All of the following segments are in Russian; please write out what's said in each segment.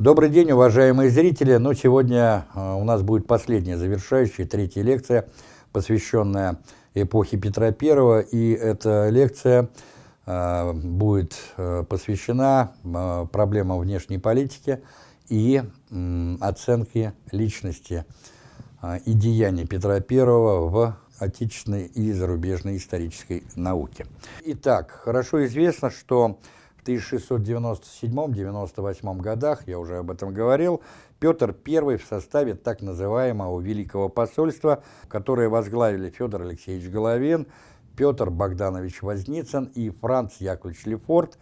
Добрый день, уважаемые зрители. Ну, сегодня э, у нас будет последняя, завершающая, третья лекция, посвященная эпохе Петра I. И эта лекция э, будет э, посвящена э, проблемам внешней политики и э, оценке личности э, и деяний Петра I в отечественной и зарубежной исторической науке. Итак, хорошо известно, что 1697-98 годах, я уже об этом говорил, Петр I в составе так называемого Великого посольства, которое возглавили Федор Алексеевич Головин, Петр Богданович Возницын и Франц Яковлевич Лефорт,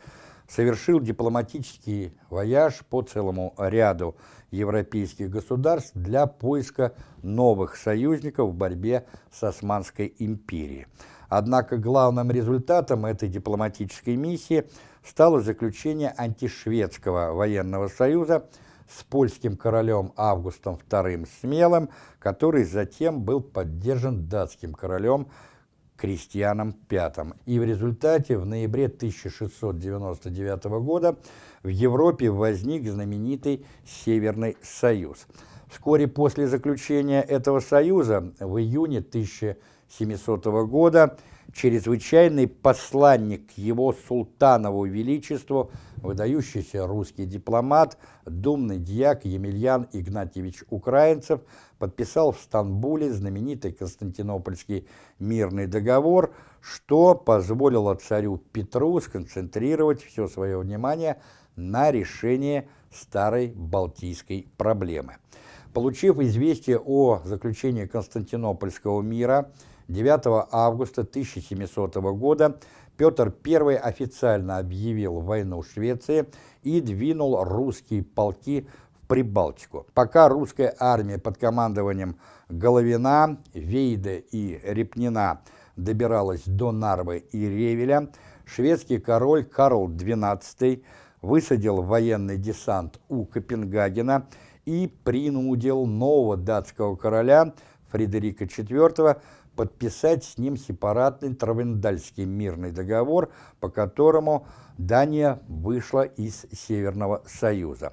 совершил дипломатический вояж по целому ряду европейских государств для поиска новых союзников в борьбе с Османской империей. Однако главным результатом этой дипломатической миссии стало заключение антишведского военного союза с польским королем Августом II Смелым, который затем был поддержан датским королем Кристианом V. И в результате в ноябре 1699 года в Европе возник знаменитый Северный Союз. Вскоре после заключения этого союза, в июне 1699 700 года чрезвычайный посланник его султанову величеству, выдающийся русский дипломат, думный дьяк Емельян Игнатьевич Украинцев подписал в Стамбуле знаменитый Константинопольский мирный договор, что позволило царю Петру сконцентрировать все свое внимание на решении старой Балтийской проблемы. Получив известие о заключении Константинопольского мира, 9 августа 1700 года Петр I официально объявил войну Швеции и двинул русские полки в Прибалтику. Пока русская армия под командованием Головина, Вейда и Репнина добиралась до Нарвы и Ревеля, шведский король Карл XII высадил военный десант у Копенгагена и принудил нового датского короля Фредерика IV подписать с ним сепаратный Травендальский мирный договор, по которому Дания вышла из Северного Союза.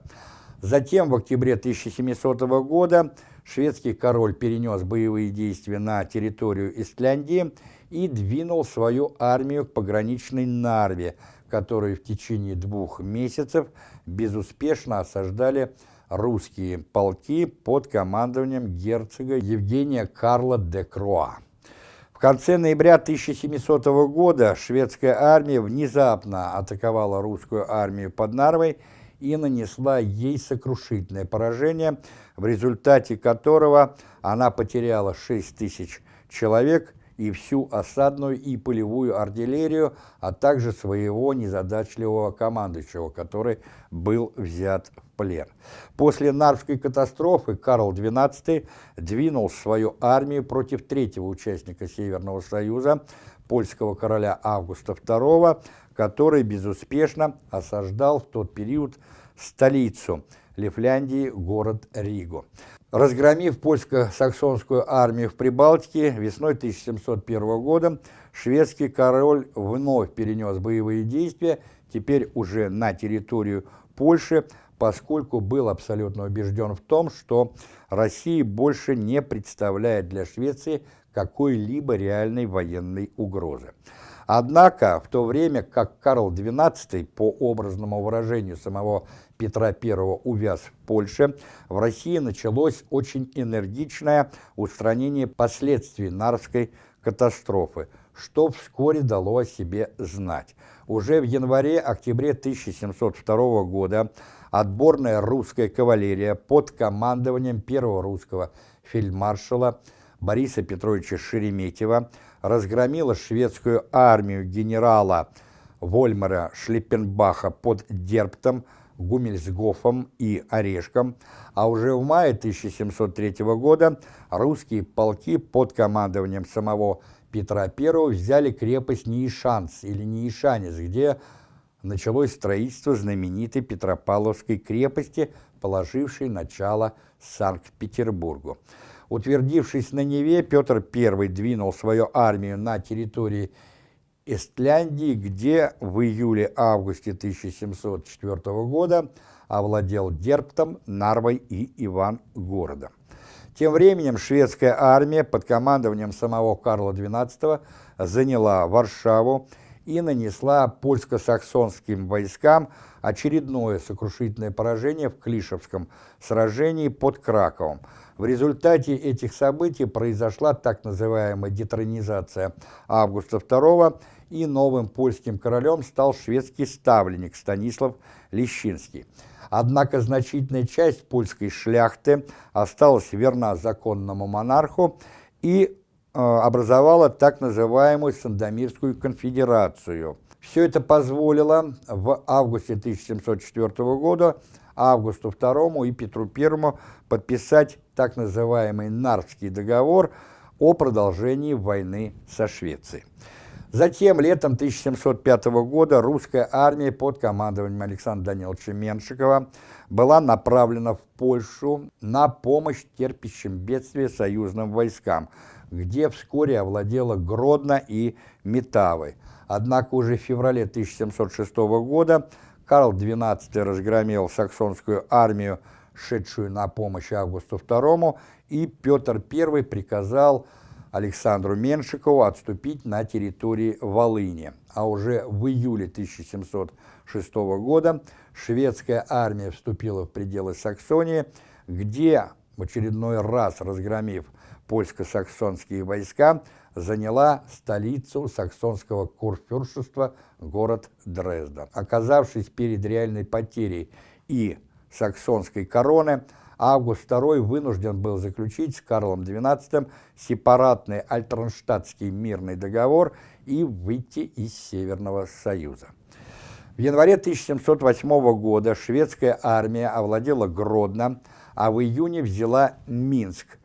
Затем в октябре 1700 года шведский король перенес боевые действия на территорию Исляндии и двинул свою армию к пограничной Нарве, которую в течение двух месяцев безуспешно осаждали русские полки под командованием герцога Евгения Карла де Круа. В конце ноября 1700 года шведская армия внезапно атаковала русскую армию под Нарвой и нанесла ей сокрушительное поражение, в результате которого она потеряла 6 тысяч человек и всю осадную и полевую артиллерию, а также своего незадачливого командующего, который был взят в плен. После Нарвской катастрофы Карл XII двинул свою армию против третьего участника Северного Союза, польского короля Августа II, который безуспешно осаждал в тот период столицу Лифляндии, город Ригу. Разгромив польско-саксонскую армию в Прибалтике весной 1701 года, шведский король вновь перенес боевые действия, теперь уже на территорию Польши, поскольку был абсолютно убежден в том, что Россия больше не представляет для Швеции какой-либо реальной военной угрозы. Однако, в то время как Карл XII, по образному выражению самого Петра I увяз в Польше, в России началось очень энергичное устранение последствий Нарвской катастрофы, что вскоре дало о себе знать. Уже в январе-октябре 1702 года отборная русская кавалерия под командованием первого русского фельдмаршала Бориса Петровича Шереметьева разгромила шведскую армию генерала Вольмара Шлиппенбаха под Дерптом, Гумельсгофом и Орешком, а уже в мае 1703 года русские полки под командованием самого Петра I взяли крепость Неишанс или Неишанец, где началось строительство знаменитой Петропавловской крепости, положившей начало Санкт-Петербургу. Утвердившись на Неве, Петр I двинул свою армию на территории Эстляндии, где в июле-августе 1704 года овладел Дерптом, Нарвой и Иван-городом. Тем временем шведская армия под командованием самого Карла XII заняла Варшаву и нанесла польско-саксонским войскам очередное сокрушительное поражение в Клишевском сражении под Краковом. В результате этих событий произошла так называемая детронизация Августа II, и новым польским королем стал шведский ставленник Станислав Лещинский. Однако значительная часть польской шляхты осталась верна законному монарху и э, образовала так называемую Сандомирскую конфедерацию. Все это позволило в августе 1704 года Августу II и Петру I подписать так называемый Нарвский договор о продолжении войны со Швецией. Затем, летом 1705 года, русская армия под командованием Александра Даниловича Меншикова была направлена в Польшу на помощь терпящим бедствия союзным войскам, где вскоре овладела Гродно и Метавой. Однако уже в феврале 1706 года Карл XII разгромил саксонскую армию, шедшую на помощь Августу II, и Петр I приказал Александру Меншикову отступить на территории Волыни. А уже в июле 1706 года шведская армия вступила в пределы Саксонии, где, в очередной раз разгромив польско-саксонские войска, заняла столицу саксонского курфюршества, город Дрезден. Оказавшись перед реальной потерей и саксонской короны, Август II вынужден был заключить с Карлом XII сепаратный Альтернштадтский мирный договор и выйти из Северного Союза. В январе 1708 года шведская армия овладела Гродно, а в июне взяла Минск.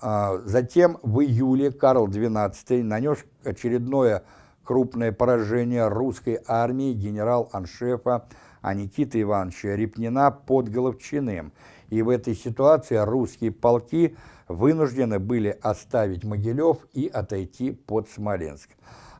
А, затем в июле Карл XII нанес очередное крупное поражение русской армии генерал-аншефа Никиты Ивановича Репнина под Головчиным – и в этой ситуации русские полки вынуждены были оставить Могилев и отойти под Смоленск.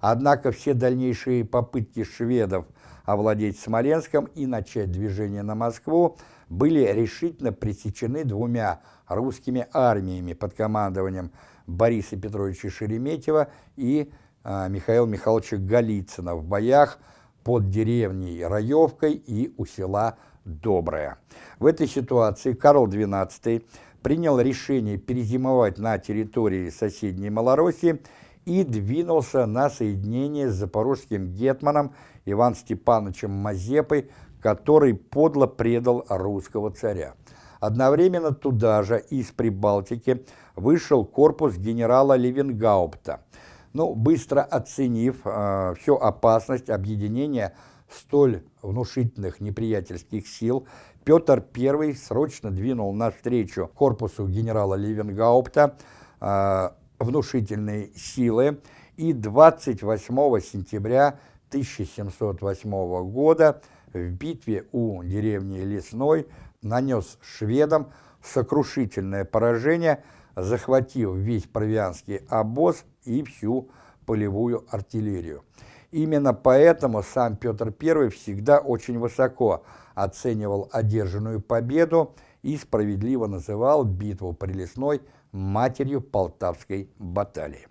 Однако все дальнейшие попытки шведов овладеть Смоленском и начать движение на Москву были решительно пресечены двумя русскими армиями под командованием Бориса Петровича Шереметьева и э, Михаила Михайловича Голицына в боях под деревней Раевкой и у села Доброе. В этой ситуации Карл XII принял решение перезимовать на территории соседней Малороссии и двинулся на соединение с запорожским гетманом Иван Степановичем Мазепой, который подло предал русского царя. Одновременно туда же из Прибалтики вышел корпус генерала Левенгаупта. Но ну, быстро оценив э, всю опасность объединения столь внушительных неприятельских сил, Петр I срочно двинул навстречу корпусу генерала Ливенгаупта э, внушительные силы. И 28 сентября 1708 года в битве у деревни Лесной нанес шведам сокрушительное поражение, захватив весь провианский обоз и всю полевую артиллерию. Именно поэтому сам Петр I всегда очень высоко оценивал одержанную победу и справедливо называл битву при Лесной матерью Полтавской баталии.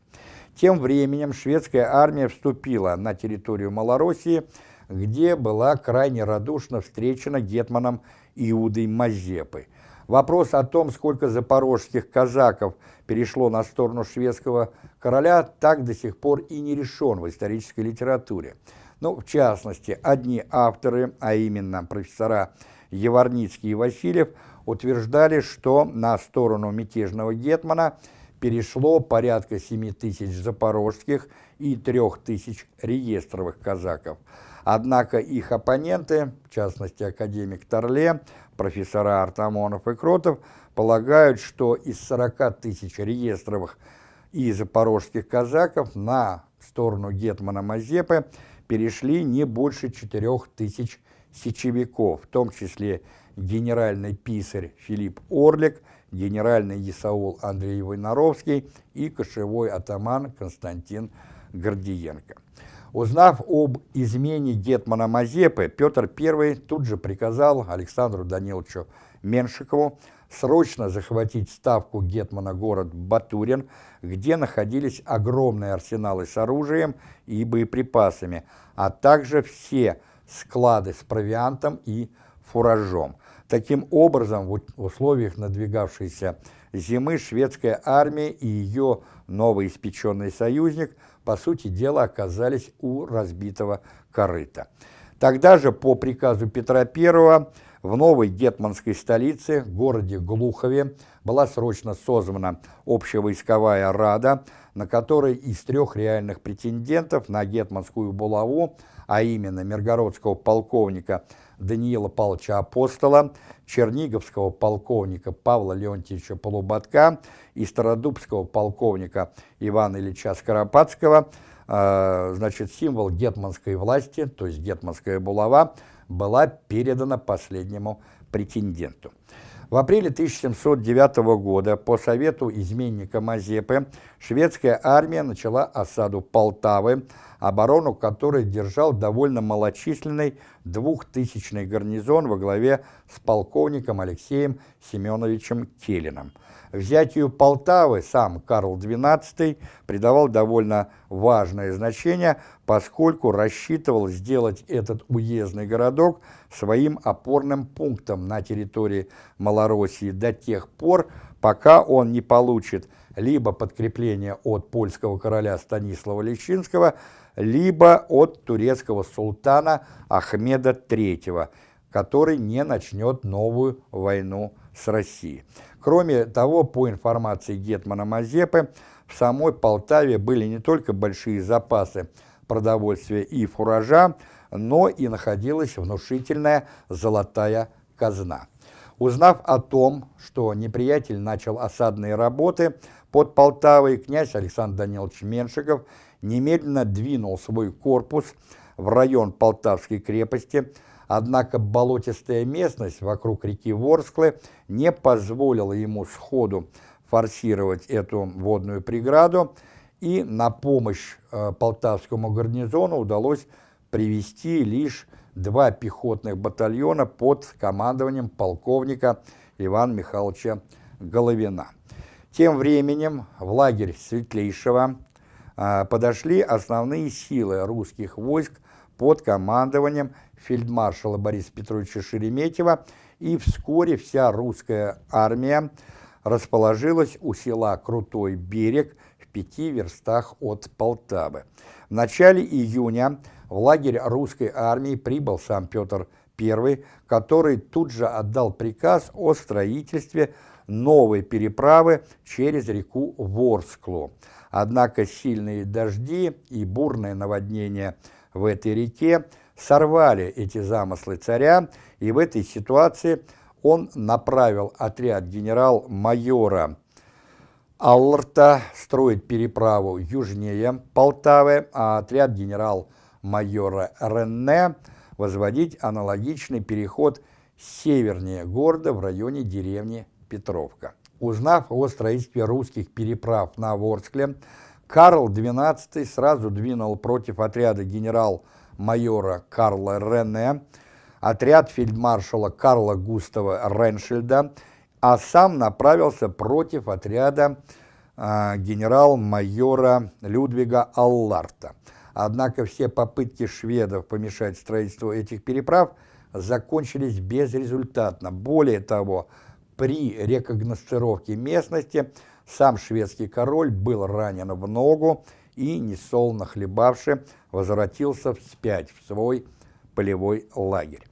Тем временем шведская армия вступила на территорию Малороссии, где была крайне радушно встречена гетманом Иудой Мазепой. Вопрос о том, сколько запорожских казаков перешло на сторону шведского короля, так до сих пор и не решен в исторической литературе. Ну, в частности, одни авторы, а именно профессора Еварницкий и Васильев, утверждали, что на сторону мятежного гетмана перешло порядка 7 тысяч запорожских и 3 тысяч реестровых казаков. Однако их оппоненты, в частности академик Торле, профессора Артамонов и Кротов, полагают, что из 40 тысяч реестровых и запорожских казаков на сторону Гетмана Мазепы перешли не больше 4 тысяч сечевиков, в том числе генеральный писарь Филипп Орлик, генеральный Исаул Андрей Войнаровский и кошевой атаман Константин Гордиенко. Узнав об измене Гетмана Мазепы, Петр I тут же приказал Александру Даниловичу Меншикову срочно захватить ставку Гетмана город Батурин, где находились огромные арсеналы с оружием и боеприпасами, а также все склады с провиантом и фуражом. Таким образом, в условиях надвигавшейся зимы шведская армия и ее новоиспеченный союзник, по сути дела, оказались у разбитого корыта. Тогда же, по приказу Петра I, в новой гетманской столице, городе Глухове, была срочно созвана общевойсковая рада, на которой из трех реальных претендентов на гетманскую булаву, а именно миргородского полковника Даниила Павловича Апостола, черниговского полковника Павла Леонтьевича Полуботка и стародубского полковника Ивана Ильича Скоропадского, э, значит, символ гетманской власти, то есть гетманская булава, была передана последнему претенденту. В апреле 1709 года по совету изменника Мазепы шведская армия начала осаду Полтавы, оборону которой держал довольно малочисленный двухтысячный гарнизон во главе с полковником Алексеем Семеновичем Келиным. Взятию Полтавы сам Карл XII придавал довольно важное значение, поскольку рассчитывал сделать этот уездный городок своим опорным пунктом на территории Малороссии до тех пор, пока он не получит либо подкрепление от польского короля Станислава Лещинского, либо от турецкого султана Ахмеда III, который не начнет новую войну с Россией. Кроме того, по информации Гетмана Мазепы, в самой Полтаве были не только большие запасы продовольствия и фуража, но и находилась внушительная золотая казна. Узнав о том, что неприятель начал осадные работы под Полтавой, князь Александр Данилович Меншиков немедленно двинул свой корпус в район Полтавской крепости, однако болотистая местность вокруг реки Ворсклы не позволила ему сходу форсировать эту водную преграду, и на помощь э, полтавскому гарнизону удалось привести лишь два пехотных батальона под командованием полковника Ивана Михайловича Головина. Тем временем в лагерь Светлейшего а, подошли основные силы русских войск под командованием фельдмаршала Бориса Петровича Шереметьева, и вскоре вся русская армия расположилась у села Крутой берег в пяти верстах от Полтавы. В начале июня в лагерь русской армии прибыл сам Петр I, который тут же отдал приказ о строительстве новой переправы через реку Ворсклу. Однако сильные дожди и бурное наводнение в этой реке сорвали эти замыслы царя, и в этой ситуации он направил отряд генерал-майора Алларта строить переправу южнее Полтавы, а отряд генерал-майора Ренне возводить аналогичный переход севернее города в районе деревни Петровка. Узнав о строительстве русских переправ на Ворскле, Карл XII сразу двинул против отряда генерал-майора Карла Рене, отряд фельдмаршала Карла Густава Реншельда, а сам направился против отряда э, генерал-майора Людвига Алларта. Однако все попытки шведов помешать строительству этих переправ закончились безрезультатно. Более того, при рекогностировке местности сам шведский король был ранен в ногу и, несолно хлебавши, возвратился вспять в свой полевой лагерь.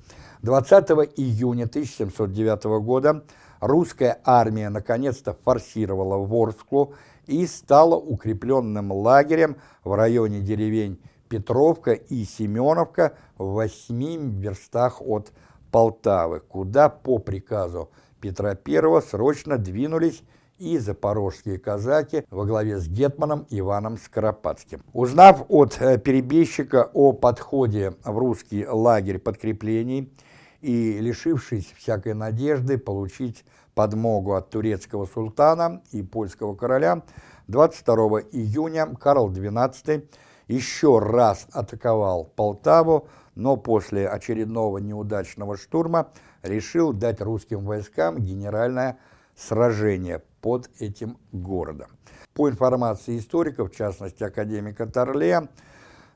20 июня 1709 года русская армия наконец-то форсировала Ворсклу и стала укрепленным лагерем в районе деревень Петровка и Семеновка в восьми верстах от Полтавы, куда по приказу Петра I срочно двинулись и запорожские казаки во главе с гетманом Иваном Скоропадским. Узнав от э, перебежчика о подходе в русский лагерь подкреплений и лишившись всякой надежды получить подмогу от турецкого султана и польского короля, 22 июня Карл XII еще раз атаковал Полтаву, но после очередного неудачного штурма решил дать русским войскам генеральное сражение под этим городом. По информации историков, в частности академика Торле,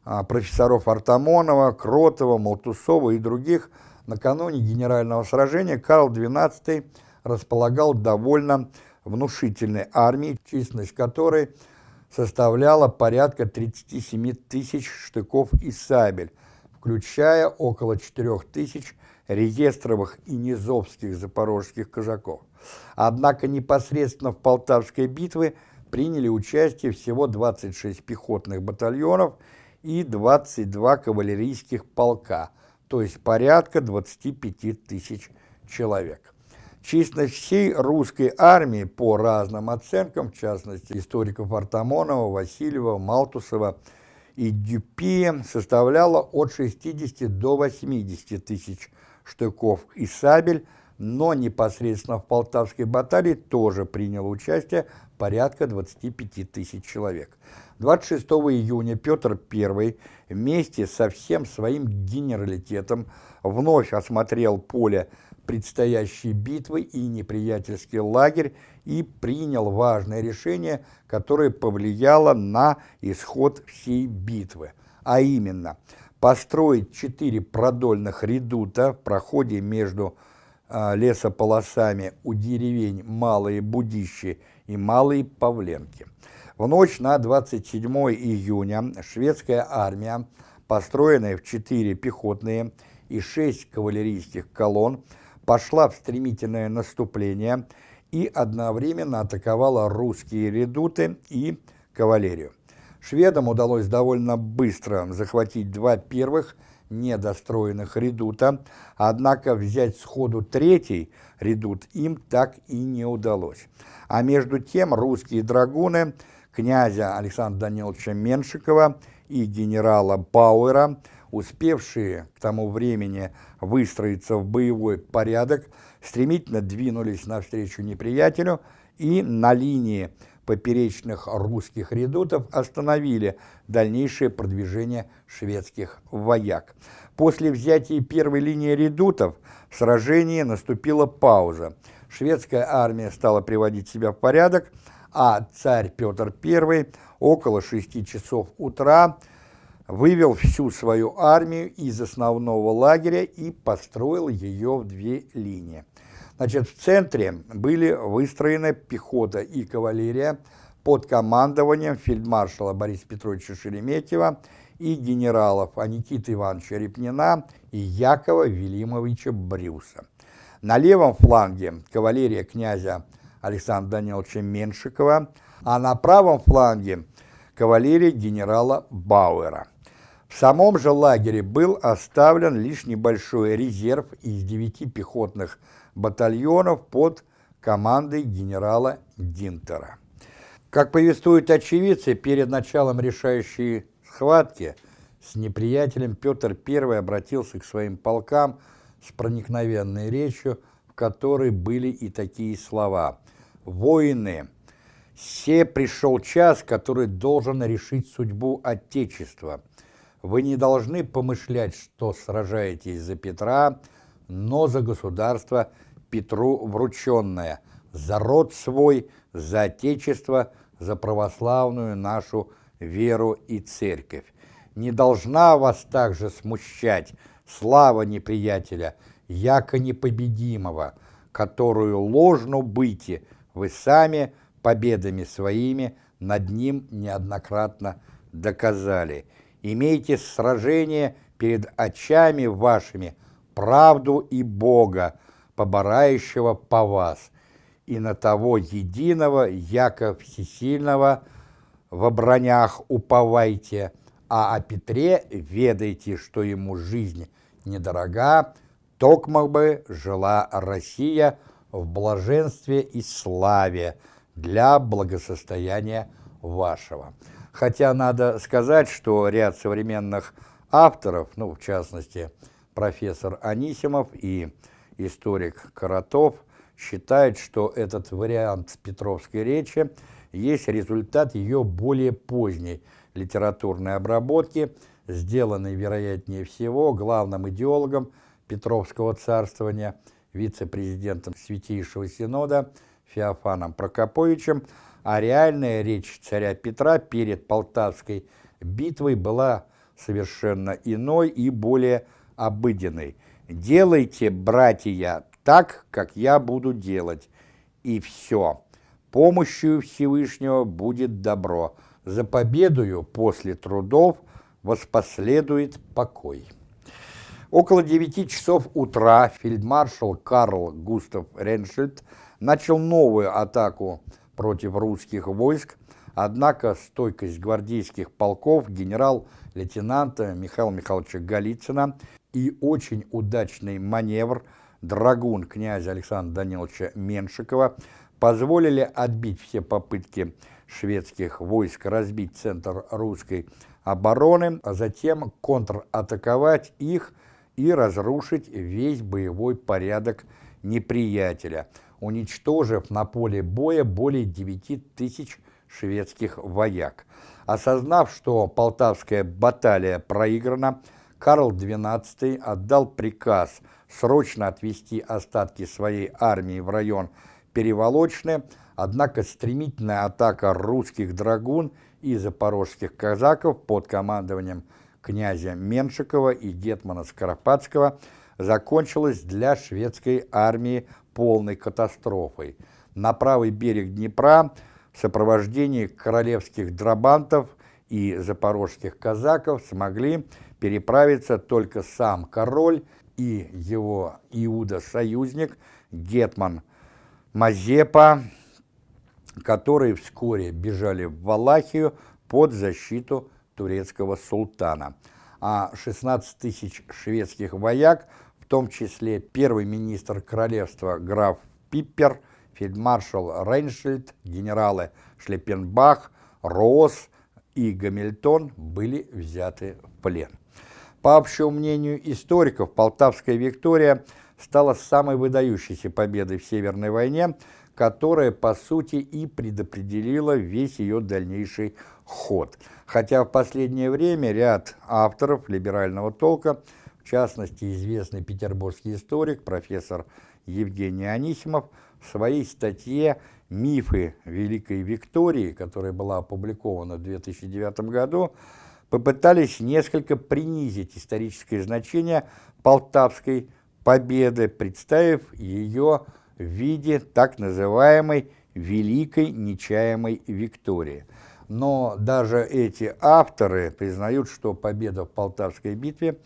а, профессоров Артамонова, Кротова, Молтусова и других, накануне генерального сражения Карл XII располагал довольно внушительной армией, численность которой составляла порядка 37 тысяч штыков и сабель, включая около 4 тысяч реестровых и низовских запорожских казаков. Однако непосредственно в Полтавской битве приняли участие всего 26 пехотных батальонов и 22 кавалерийских полка, то есть порядка 25 тысяч человек. Численность всей русской армии по разным оценкам, в частности историков Артамонова, Васильева, Малтусова и Дюпи, составляла от 60 до 80 тысяч штыков и сабель, но непосредственно в Полтавской баталии тоже приняло участие порядка 25 тысяч человек. 26 июня Петр I вместе со всем своим генералитетом вновь осмотрел поле предстоящей битвы и неприятельский лагерь и принял важное решение, которое повлияло на исход всей битвы, а именно построить четыре продольных редута в проходе между э, лесополосами у деревень Малые Будищи и Малые Павленки. В ночь на 27 июня шведская армия, построенная в четыре пехотные и шесть кавалерийских колонн, пошла в стремительное наступление и одновременно атаковала русские редуты и кавалерию. Шведам удалось довольно быстро захватить два первых недостроенных редута, однако взять сходу третий редут им так и не удалось. А между тем русские драгуны князя Александра Даниловича Меншикова и генерала Бауэра – успевшие к тому времени выстроиться в боевой порядок, стремительно двинулись навстречу неприятелю и на линии поперечных русских редутов остановили дальнейшее продвижение шведских вояк. После взятия первой линии редутов в сражении наступила пауза. Шведская армия стала приводить себя в порядок, а царь Петр I около 6 часов утра вывел всю свою армию из основного лагеря и построил ее в две линии. Значит, в центре были выстроены пехота и кавалерия под командованием фельдмаршала Бориса Петровича Шереметьева и генералов Аникита Ивановича Репнина и Якова Велимовича Брюса. На левом фланге кавалерия князя Александра Даниловича Меншикова, а на правом фланге кавалерия генерала Бауэра. В самом же лагере был оставлен лишь небольшой резерв из девяти пехотных батальонов под командой генерала Динтера. Как повествуют очевидцы, перед началом решающей схватки с неприятелем Петр I обратился к своим полкам с проникновенной речью, в которой были и такие слова «Воины, все пришел час, который должен решить судьбу Отечества». Вы не должны помышлять, что сражаетесь за Петра, но за государство Петру врученное, за род свой, за Отечество, за православную нашу веру и церковь. Не должна вас также смущать слава неприятеля, яко непобедимого, которую ложно быти вы сами победами своими над ним неоднократно доказали – имейте сражение перед очами вашими, правду и Бога, поборающего по вас, и на того единого, яко всесильного, в бронях уповайте, а о Петре ведайте, что ему жизнь недорога, токмо бы жила Россия в блаженстве и славе для благосостояния вашего. Хотя надо сказать, что ряд современных авторов, ну, в частности, профессор Анисимов и историк Коротов, считают, что этот вариант Петровской речи есть результат ее более поздней литературной обработки, сделанной, вероятнее всего, главным идеологом Петровского царствования, вице-президентом Святейшего Синода Феофаном Прокоповичем, а реальная речь царя Петра перед Полтавской битвой была совершенно иной и более обыденной. «Делайте, братья, так, как я буду делать, и все. Помощью Всевышнего будет добро. За победою после трудов воспоследует покой». Около девяти часов утра фельдмаршал Карл Густав Реншельд начал новую атаку против русских войск, однако стойкость гвардейских полков генерал-лейтенанта Михаила Михайловича Голицына и очень удачный маневр драгун князя Александра Даниловича Меншикова позволили отбить все попытки шведских войск разбить центр русской обороны, а затем контратаковать их и разрушить весь боевой порядок неприятеля, уничтожив на поле боя более 9 тысяч шведских вояк. Осознав, что Полтавская баталия проиграна, Карл XII отдал приказ срочно отвести остатки своей армии в район Переволочный, однако стремительная атака русских драгун и запорожских казаков под командованием князя Меншикова и Гетмана Скоропадского закончилась для шведской армии полной катастрофой. На правый берег Днепра в сопровождении королевских драбантов и запорожских казаков смогли переправиться только сам король и его Иуда-союзник Гетман Мазепа, которые вскоре бежали в Валахию под защиту турецкого султана, а 16 тысяч шведских вояк, в том числе первый министр королевства граф Пиппер, фельдмаршал Рейншельд, генералы Шлепенбах, Роос и Гамильтон были взяты в плен. По общему мнению историков, Полтавская Виктория стала самой выдающейся победой в Северной войне, которая, по сути, и предопределила весь ее дальнейший ход. Хотя в последнее время ряд авторов либерального толка, в частности, известный петербургский историк, профессор Евгений Анисимов, в своей статье «Мифы Великой Виктории», которая была опубликована в 2009 году, попытались несколько принизить историческое значение Полтавской победы, представив ее в виде так называемой «Великой Нечаемой Виктории». Но даже эти авторы признают, что победа в Полтавской битве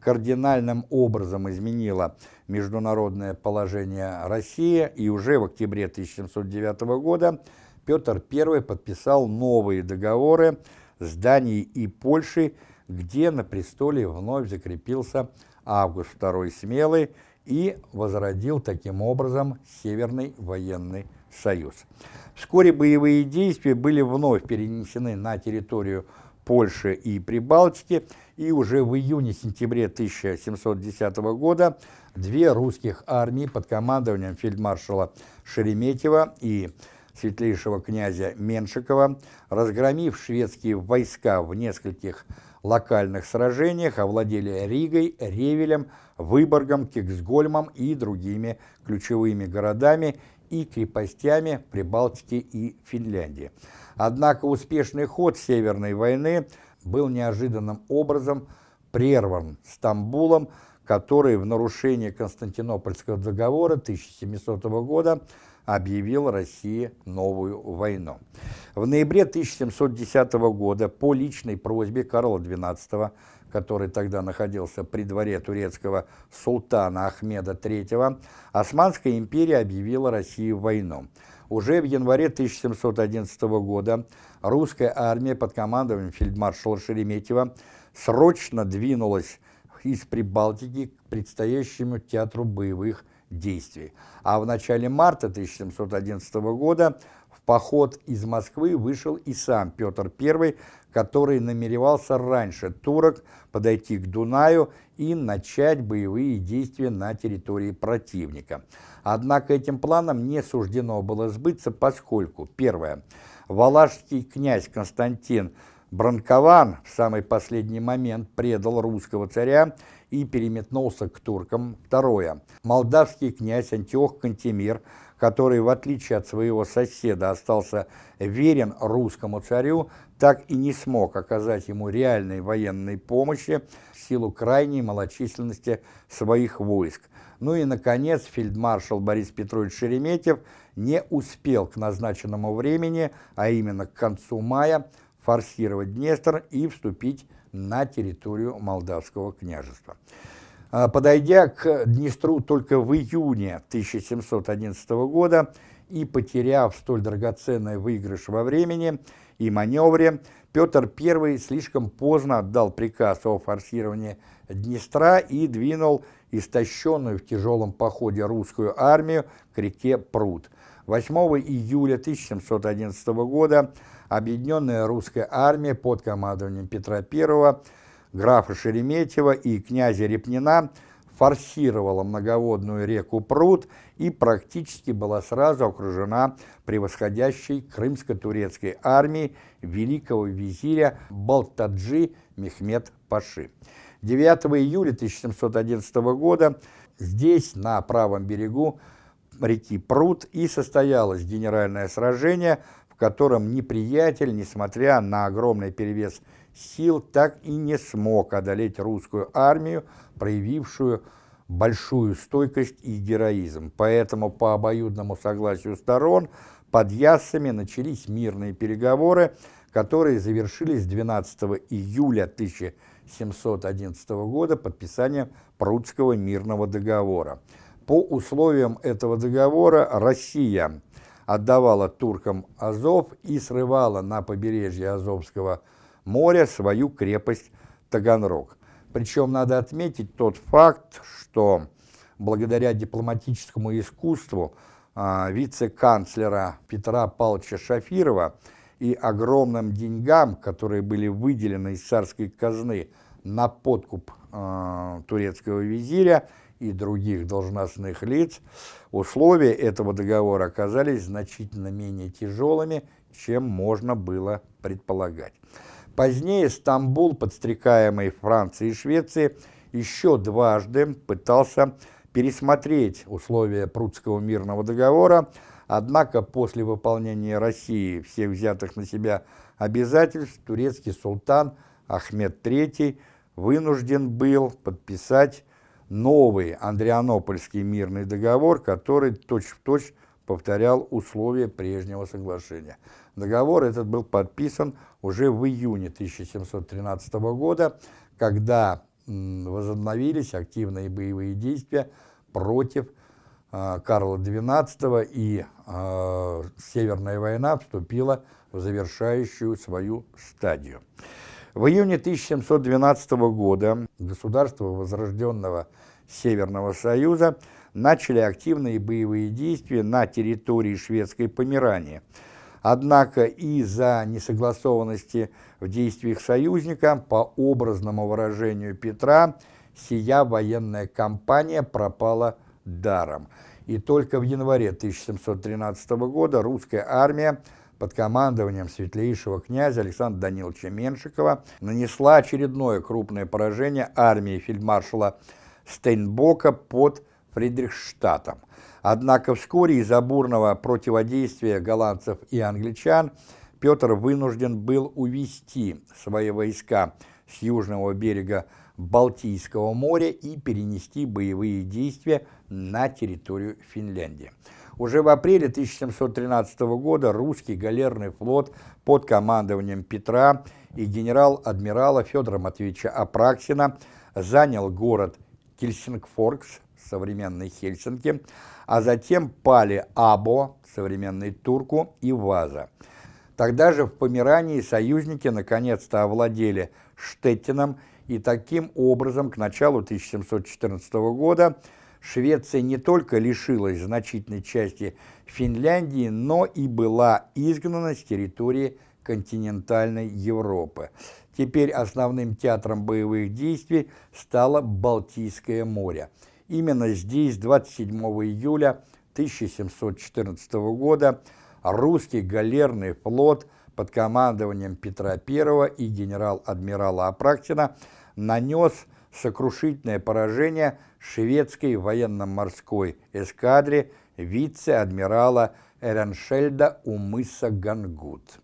кардинальным образом изменила международное положение России, и уже в октябре 1709 года Петр I подписал новые договоры с Данией и Польшей, где на престоле вновь закрепился Август II Смелый, и возродил таким образом Северный военный союз. Вскоре боевые действия были вновь перенесены на территорию Польши и Прибалтики, и уже в июне-сентябре 1710 года две русских армии под командованием фельдмаршала Шереметьева и светлейшего князя Меншикова, разгромив шведские войска в нескольких локальных сражениях, овладели Ригой, Ревелем, Выборгом, Кексгольмом и другими ключевыми городами и крепостями Прибалтики и Финляндии. Однако успешный ход Северной войны был неожиданным образом прерван Стамбулом, который в нарушение Константинопольского договора 1700 года объявил России новую войну. В ноябре 1710 года по личной просьбе Карла XII который тогда находился при дворе турецкого султана Ахмеда III, Османская империя объявила России войну. Уже в январе 1711 года русская армия под командованием фельдмаршала Шереметьева срочно двинулась из Прибалтики к предстоящему театру боевых действий. А в начале марта 1711 года в поход из Москвы вышел и сам Петр I который намеревался раньше турок подойти к Дунаю и начать боевые действия на территории противника. Однако этим планам не суждено было сбыться, поскольку, первое, валашский князь Константин Бранкован в самый последний момент предал русского царя и переметнулся к туркам. Второе. Молдавский князь Антиох Кантемир, который, в отличие от своего соседа, остался верен русскому царю, так и не смог оказать ему реальной военной помощи в силу крайней малочисленности своих войск. Ну и, наконец, фельдмаршал Борис Петрович Шереметьев не успел к назначенному времени, а именно к концу мая, форсировать Днестр и вступить на территорию Молдавского княжества. А, подойдя к Днестру только в июне 1711 года и потеряв столь драгоценный выигрыш во времени и маневре, Петр I слишком поздно отдал приказ о форсировании Днестра и двинул истощенную в тяжелом походе русскую армию к реке Пруд. 8 июля 1711 года объединенная русская армия под командованием Петра I, графа Шереметьева и князя Репнина форсировала многоводную реку Пруд и практически была сразу окружена превосходящей крымско-турецкой армией великого визиря Балтаджи Мехмед Паши. 9 июля 1711 года здесь, на правом берегу реки Пруд, и состоялось генеральное сражение – котором неприятель, несмотря на огромный перевес сил, так и не смог одолеть русскую армию, проявившую большую стойкость и героизм. Поэтому по обоюдному согласию сторон под Яссами начались мирные переговоры, которые завершились 12 июля 1711 года подписанием Прудского мирного договора. По условиям этого договора Россия отдавала туркам Азов и срывала на побережье Азовского моря свою крепость Таганрог. Причем надо отметить тот факт, что благодаря дипломатическому искусству а, вице-канцлера Петра Павловича Шафирова и огромным деньгам, которые были выделены из царской казны на подкуп э, турецкого визиря и других должностных лиц, условия этого договора оказались значительно менее тяжелыми, чем можно было предполагать. Позднее Стамбул, подстрекаемый Францией и Швецией, еще дважды пытался пересмотреть условия Прудского мирного договора, однако после выполнения России всех взятых на себя обязательств турецкий султан Ахмед III вынужден был подписать новый Андрианопольский мирный договор, который точь-в-точь точь повторял условия прежнего соглашения. Договор этот был подписан уже в июне 1713 года, когда возобновились активные боевые действия против э, Карла XII, и э, Северная война вступила в завершающую свою стадию. В июне 1712 года государство возрожденного Северного Союза начали активные боевые действия на территории шведской Померании. Однако из-за несогласованности в действиях союзника, по образному выражению Петра, сия военная кампания пропала даром. И только в январе 1713 года русская армия под командованием светлейшего князя Александра Даниловича Меншикова нанесла очередное крупное поражение армии фельдмаршала Стейнбока под Фридрихштатом. Однако вскоре из-за бурного противодействия голландцев и англичан Петр вынужден был увести свои войска с южного берега Балтийского моря и перенести боевые действия на территорию Финляндии. Уже в апреле 1713 года русский галерный флот под командованием Петра и генерал-адмирала Федора Матвеевича Апраксина занял город Кельсингфоркс, современный Хельсинки, а затем пали Або, современный Турку, и Ваза. Тогда же в Померании союзники наконец-то овладели Штеттином, и таким образом к началу 1714 года Швеция не только лишилась значительной части Финляндии, но и была изгнана с территории континентальной Европы. Теперь основным театром боевых действий стало Балтийское море. Именно здесь 27 июля 1714 года русский галерный флот под командованием Петра I и генерал-адмирала Апрактина нанес сокрушительное поражение шведской военно-морской эскадре вице-адмирала Эреншельда у мыса Гангут.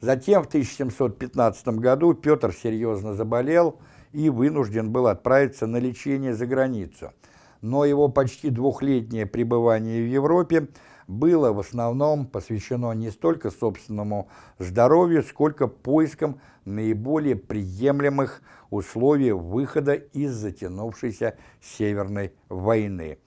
Затем в 1715 году Петр серьезно заболел и вынужден был отправиться на лечение за границу. Но его почти двухлетнее пребывание в Европе было в основном посвящено не столько собственному здоровью, сколько поискам наиболее приемлемых условий выхода из затянувшейся Северной войны.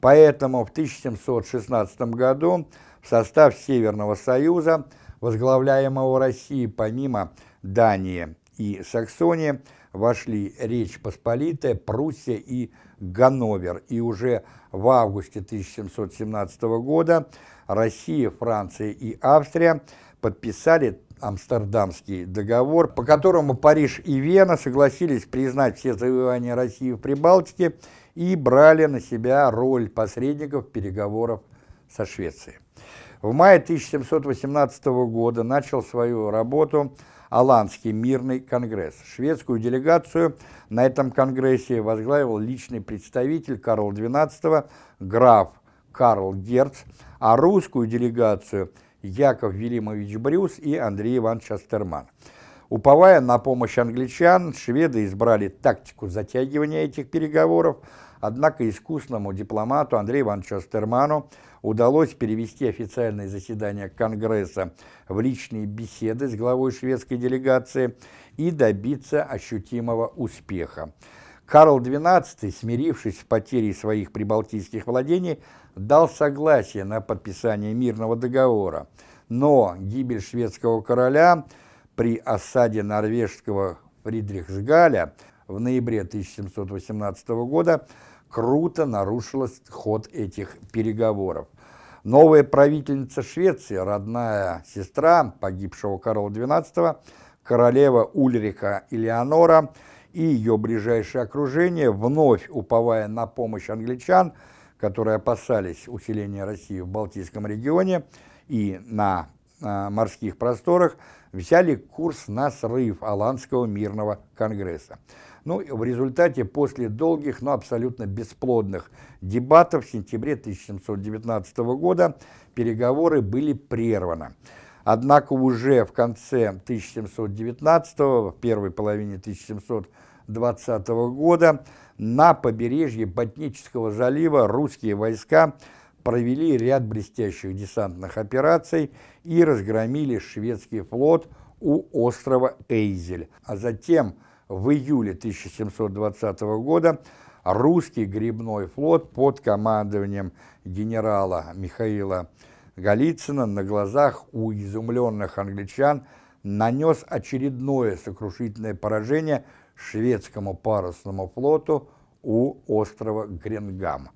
Поэтому в 1716 году в состав Северного Союза, возглавляемого Россией помимо Дании и Саксонии, вошли Речь Посполитая, Пруссия и Ганновер, и уже в августе 1717 года Россия, Франция и Австрия подписали Амстердамский договор, по которому Париж и Вена согласились признать все завоевания России в Прибалтике и брали на себя роль посредников переговоров со Швецией. В мае 1718 года начал свою работу Аланский мирный конгресс. Шведскую делегацию на этом конгрессе возглавил личный представитель Карла XII, граф Карл Герц, а русскую делегацию Яков Велимович Брюс и Андрей Иванович Астерман. Уповая на помощь англичан, шведы избрали тактику затягивания этих переговоров, однако искусному дипломату Андрею Ивановичу Астерману удалось перевести официальное заседание Конгресса в личные беседы с главой шведской делегации и добиться ощутимого успеха. Карл XII, смирившись с потерей своих прибалтийских владений, дал согласие на подписание мирного договора, но гибель шведского короля при осаде норвежского Фридрихсгаля в ноябре 1718 года круто нарушила ход этих переговоров. Новая правительница Швеции, родная сестра погибшего Карла XII, королева Ульриха Элеонора и ее ближайшее окружение, вновь уповая на помощь англичан, которые опасались усиления России в Балтийском регионе и на э, морских просторах, взяли курс на срыв Аланского мирного конгресса. Ну, в результате, после долгих, но абсолютно бесплодных дебатов в сентябре 1719 года переговоры были прерваны. Однако уже в конце 1719, в первой половине 1720 года на побережье Ботнического залива русские войска провели ряд блестящих десантных операций и разгромили шведский флот у острова Эйзель, а затем в июле 1720 года русский грибной флот под командованием генерала Михаила Голицына на глазах у изумленных англичан нанес очередное сокрушительное поражение шведскому парусному флоту у острова Гренгам.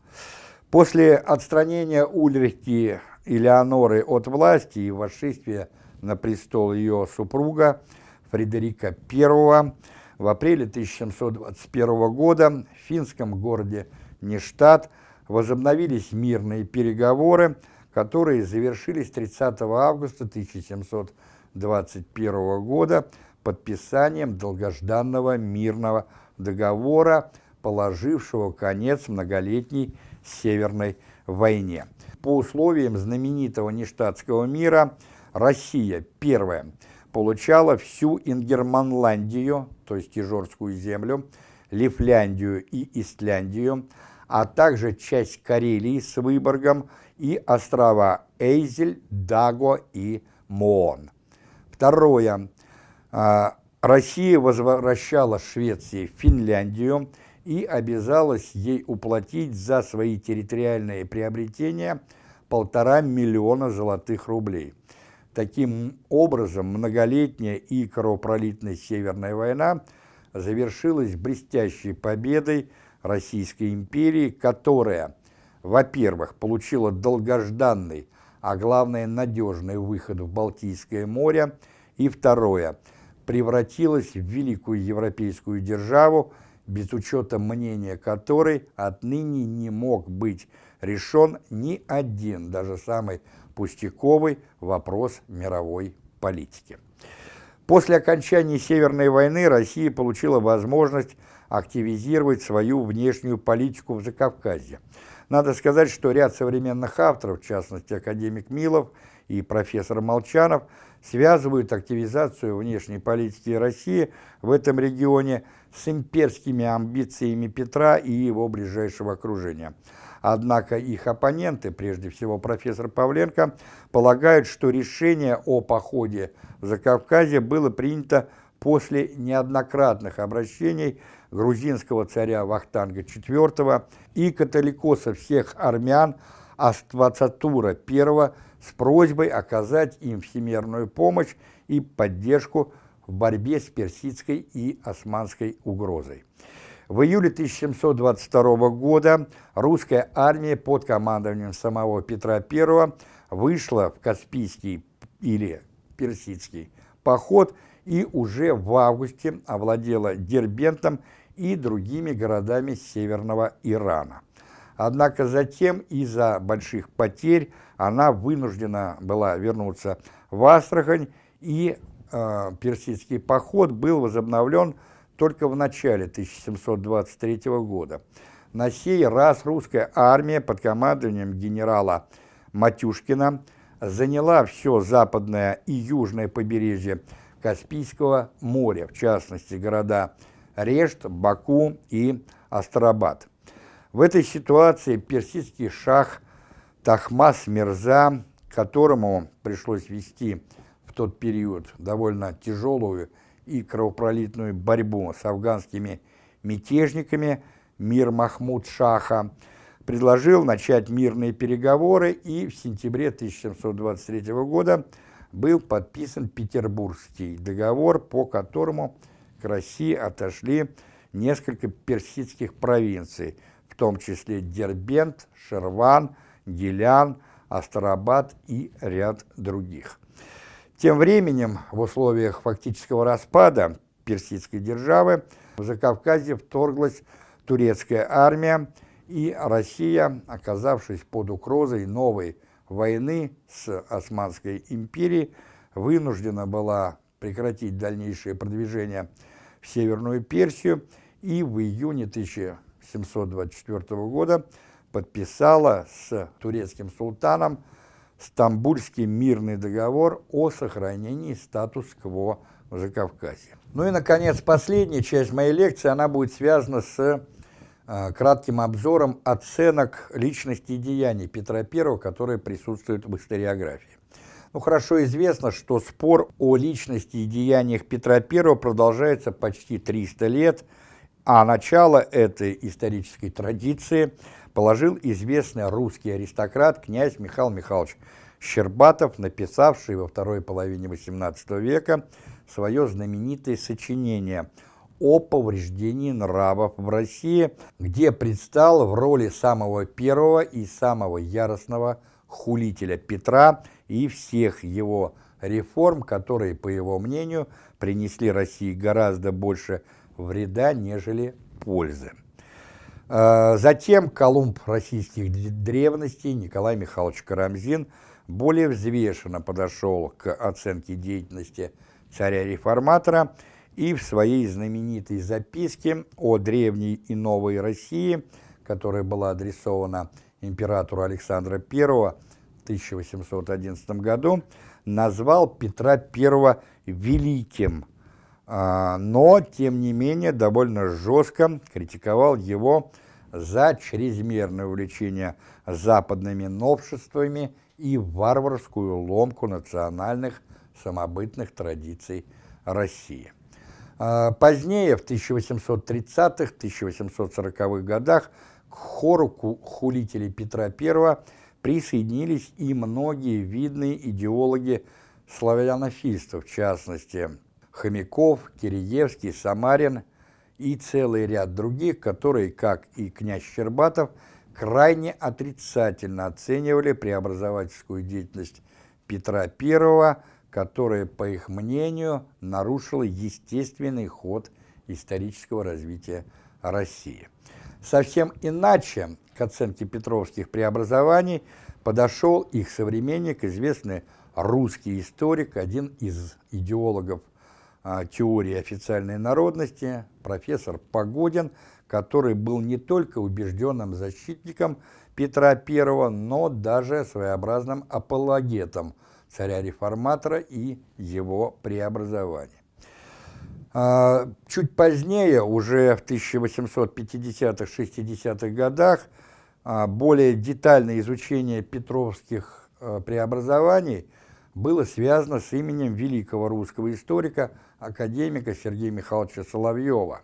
После отстранения Ульрихи и Леоноры от власти и восшествия на престол ее супруга Фредерика I в апреле 1721 года в финском городе Ништадт возобновились мирные переговоры, которые завершились 30 августа 1721 года подписанием долгожданного мирного договора, положившего конец многолетней Северной войне. По условиям знаменитого Ништадтского мира Россия, первая, получала всю Ингерманландию, то есть Ижорскую землю, Лифляндию и Истляндию, а также часть Карелии с Выборгом и острова Эйзель, Даго и Моон. Второе. А, Россия возвращала Швеции Финляндию и обязалась ей уплатить за свои территориальные приобретения полтора миллиона золотых рублей. Таким образом, многолетняя и кровопролитная Северная война завершилась блестящей победой Российской империи, которая, во-первых, получила долгожданный, а главное надежный выход в Балтийское море, и второе, превратилась в великую европейскую державу, без учета мнения которой отныне не мог быть решен ни один, даже самый пустяковый вопрос мировой политики. После окончания Северной войны Россия получила возможность активизировать свою внешнюю политику в Закавказье. Надо сказать, что ряд современных авторов, в частности академик Милов и профессор Молчанов, связывают активизацию внешней политики России в этом регионе с имперскими амбициями Петра и его ближайшего окружения. Однако их оппоненты, прежде всего профессор Павленко, полагают, что решение о походе в Закавказье было принято после неоднократных обращений грузинского царя Вахтанга IV и католикоса всех армян Аствацатура I с просьбой оказать им всемирную помощь и поддержку в борьбе с персидской и османской угрозой. В июле 1722 года русская армия под командованием самого Петра I вышла в Каспийский или Персидский поход и уже в августе овладела Дербентом и другими городами северного Ирана. Однако затем из-за больших потерь она вынуждена была вернуться в Астрахань, и э, персидский поход был возобновлен только в начале 1723 года. На сей раз русская армия под командованием генерала Матюшкина заняла все западное и южное побережье Каспийского моря, в частности города Решт, Баку и Астарабад. В этой ситуации персидский шах Тахмас Мирза, которому пришлось вести в тот период довольно тяжелую и кровопролитную борьбу с афганскими мятежниками, мир Махмуд Шаха, предложил начать мирные переговоры, и в сентябре 1723 года был подписан Петербургский договор, по которому к России отошли несколько персидских провинций, в том числе Дербент, Шерван, Гилян, Астарабад и ряд других. Тем временем, в условиях фактического распада персидской державы, в Закавказье вторглась турецкая армия, и Россия, оказавшись под угрозой новой войны с Османской империей, вынуждена была прекратить дальнейшее продвижение в Северную Персию и в июне 1724 года подписала с турецким султаном Стамбульский мирный договор о сохранении статус-кво в Закавказье. Ну и, наконец, последняя часть моей лекции, она будет связана с э, кратким обзором оценок личности и деяний Петра I, которые присутствуют в историографии. Ну, хорошо известно, что спор о личности и деяниях Петра I продолжается почти 300 лет, а начало этой исторической традиции положил известный русский аристократ князь Михаил Михайлович Щербатов, написавший во второй половине XVIII века свое знаменитое сочинение о повреждении нравов в России, где предстал в роли самого первого и самого яростного хулителя Петра и всех его реформ, которые, по его мнению, принесли России гораздо больше вреда, нежели пользы. А, затем Колумб российских древностей Николай Михайлович Карамзин более взвешенно подошел к оценке деятельности царя-реформатора и в своей знаменитой записке о древней и новой России, которая была адресована императору Александра I в 1811 году, назвал Петра I великим, но, тем не менее, довольно жестко критиковал его за чрезмерное увлечение западными новшествами и варварскую ломку национальных самобытных традиций России. А, позднее, в 1830-1840-х годах, к хору хулителей Петра I присоединились и многие видные идеологи славянофильства, в частности, Хомяков, Киреевский, Самарин и целый ряд других, которые, как и князь Щербатов, крайне отрицательно оценивали преобразовательскую деятельность Петра I, которая, по их мнению, нарушила естественный ход исторического развития России. Совсем иначе к оценке петровских преобразований подошел их современник, известный русский историк, один из идеологов теории официальной народности, профессор Погодин, который был не только убежденным защитником Петра I, но даже своеобразным апологетом царя-реформатора и его преобразования. А, чуть позднее, уже в 1850-60-х годах, а, более детальное изучение петровских а, преобразований было связано с именем великого русского историка, академика Сергея Михайловича Соловьева.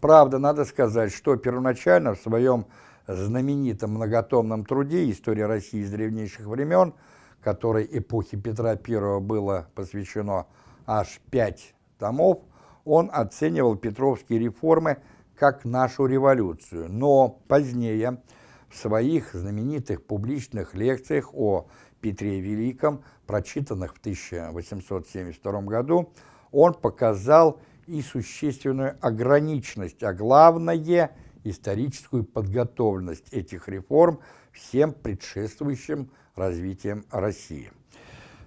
Правда, надо сказать, что первоначально в своем знаменитом многотомном труде «История России с древнейших времен», которой эпохе Петра I было посвящено аж пять томов, он оценивал петровские реформы как нашу революцию, но позднее в своих знаменитых публичных лекциях о Петре Великом, прочитанных в 1872 году, он показал и существенную ограниченность, а главное – историческую подготовленность этих реформ всем предшествующим развитием России.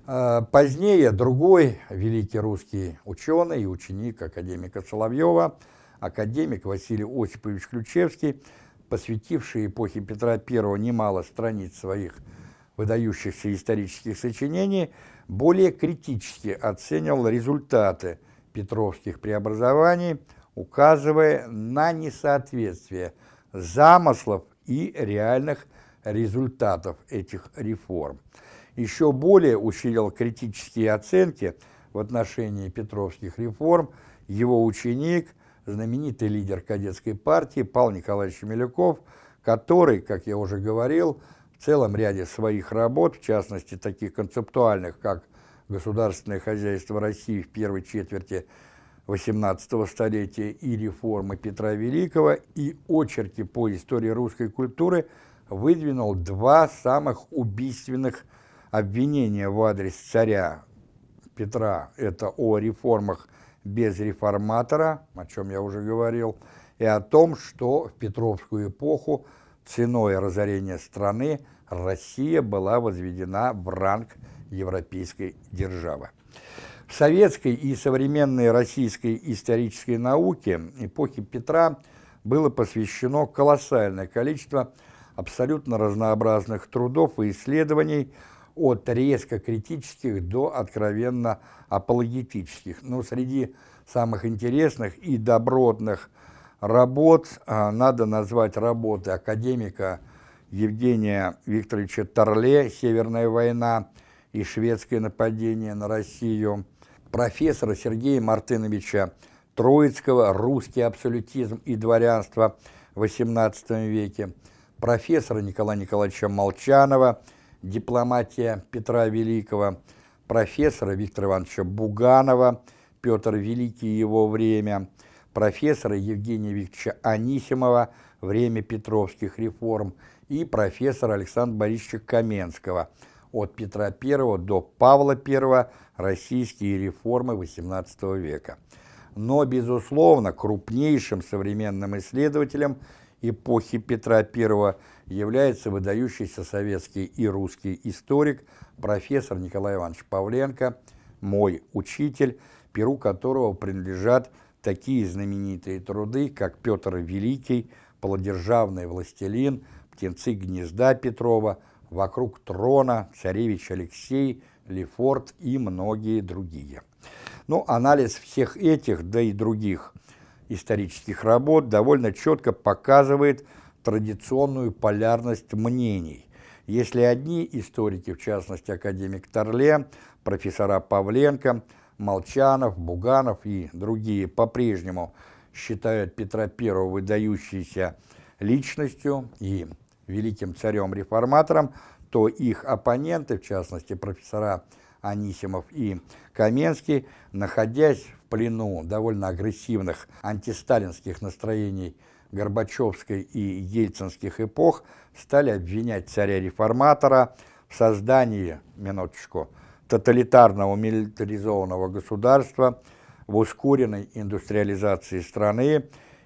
А, позднее другой великий русский ученый и ученик академика Соловьева, академик Василий Осипович Ключевский, посвятивший эпохе Петра I немало страниц своих выдающихся исторических сочинений, более критически оценивал результаты петровских преобразований, указывая на несоответствие замыслов и реальных результатов этих реформ. Еще более усилил критические оценки в отношении петровских реформ его ученик, знаменитый лидер кадетской партии Павел Николаевич Милюков, который, как я уже говорил, в целом ряде своих работ, в частности таких концептуальных, как «Государственное хозяйство России в первой четверти XVIII столетия» и «Реформы Петра Великого» и «Очерки по истории русской культуры» выдвинул два самых убийственных обвинение в адрес царя Петра – это о реформах без реформатора, о чем я уже говорил, и о том, что в Петровскую эпоху ценой разорения страны Россия была возведена в ранг европейской державы. В советской и современной российской исторической науке эпохи Петра было посвящено колоссальное количество абсолютно разнообразных трудов и исследований от резко критических до откровенно апологетических. Но среди самых интересных и добротных работ а, надо назвать работы академика Евгения Викторовича Торле «Северная война» и «Шведское нападение на Россию», профессора Сергея Мартыновича Троицкого «Русский абсолютизм и дворянство в XVIII веке», профессора Николая Николаевича Молчанова – дипломатия Петра Великого, профессора Виктора Ивановича Буганова, Петр Великий и его время, профессора Евгения Викторовича Анисимова «Время Петровских реформ» и профессора Александра Борисовича Каменского «От Петра I до Павла I. Российские реформы XVIII века». Но, безусловно, крупнейшим современным исследователем эпохи Петра I является выдающийся советский и русский историк, профессор Николай Иванович Павленко, мой учитель, перу которого принадлежат такие знаменитые труды, как Петр Великий, Полодержавный властелин, Птенцы гнезда Петрова, Вокруг трона, Царевич Алексей, Лефорт и многие другие. Ну, анализ всех этих, да и других исторических работ довольно четко показывает, традиционную полярность мнений. Если одни историки, в частности академик Торле, профессора Павленко, Молчанов, Буганов и другие по-прежнему считают Петра I выдающейся личностью и великим царем-реформатором, то их оппоненты, в частности профессора Анисимов и Каменский, находясь в плену довольно агрессивных антисталинских настроений Горбачевской и Ельцинских эпох стали обвинять царя-реформатора в создании, минуточку, тоталитарного милитаризованного государства, в ускоренной индустриализации страны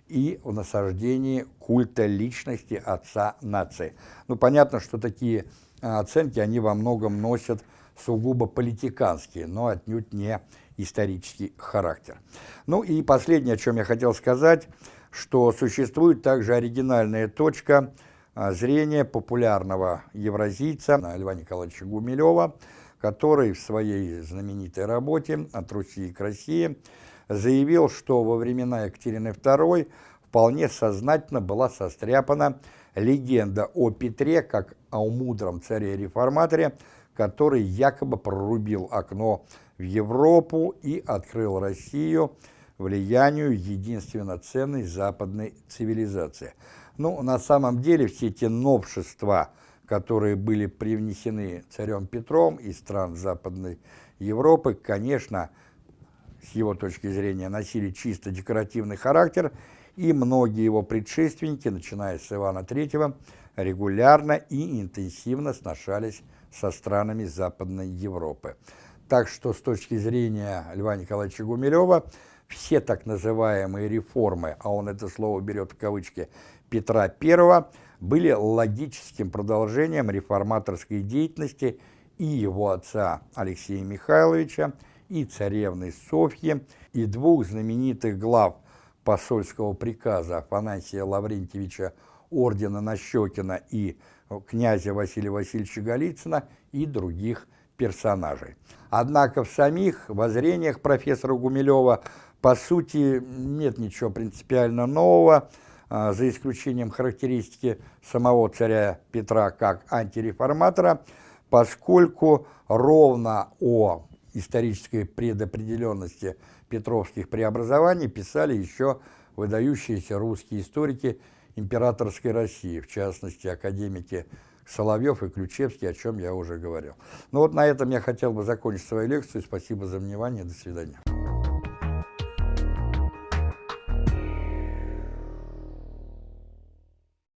и в насаждении культа личности отца нации. Ну, понятно, что такие а, оценки, они во многом носят сугубо политиканский, но отнюдь не исторический характер. Ну и последнее, о чем я хотел сказать, что существует также оригинальная точка а, зрения популярного евразийца Льва Николаевича Гумилева, который в своей знаменитой работе «От Руси к России» заявил, что во времена Екатерины II вполне сознательно была состряпана легенда о Петре как о мудром царе-реформаторе, который якобы прорубил окно в Европу и открыл Россию влиянию единственно ценной западной цивилизации. Ну, на самом деле все те новшества, которые были привнесены царем Петром из стран Западной Европы, конечно, с его точки зрения, носили чисто декоративный характер, и многие его предшественники, начиная с Ивана III, регулярно и интенсивно сношались со странами Западной Европы. Так что с точки зрения Льва Николаевича Гумилева, все так называемые реформы, а он это слово берет в кавычки, Петра I, были логическим продолжением реформаторской деятельности и его отца Алексея Михайловича, и царевны Софьи, и двух знаменитых глав посольского приказа Афанасия Лаврентьевича ордена Нащекина и князя Василия Васильевича Голицына и других персонажей. Однако в самих воззрениях профессора Гумилева по сути нет ничего принципиально нового, а, за исключением характеристики самого царя Петра как антиреформатора, поскольку ровно о исторической предопределенности петровских преобразований писали еще выдающиеся русские историки императорской России, в частности, академики Соловьев и Ключевский, о чем я уже говорил. Ну вот на этом я хотел бы закончить свою лекцию. Спасибо за внимание. До свидания.